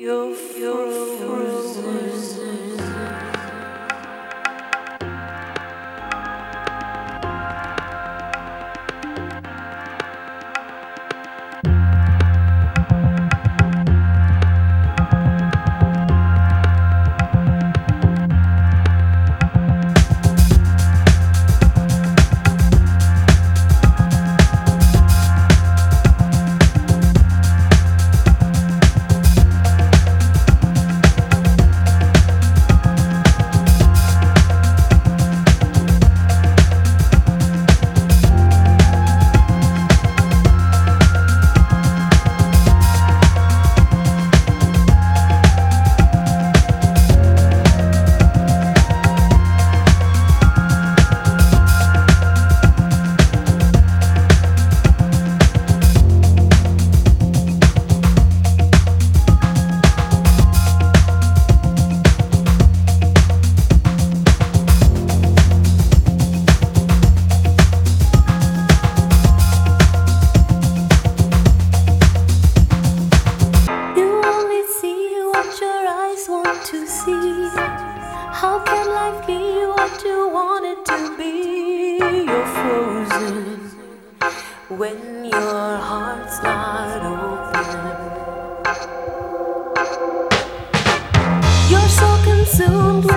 You're frozen. How can life be what you want it to be? You're frozen when your heart's not open. You're so consumed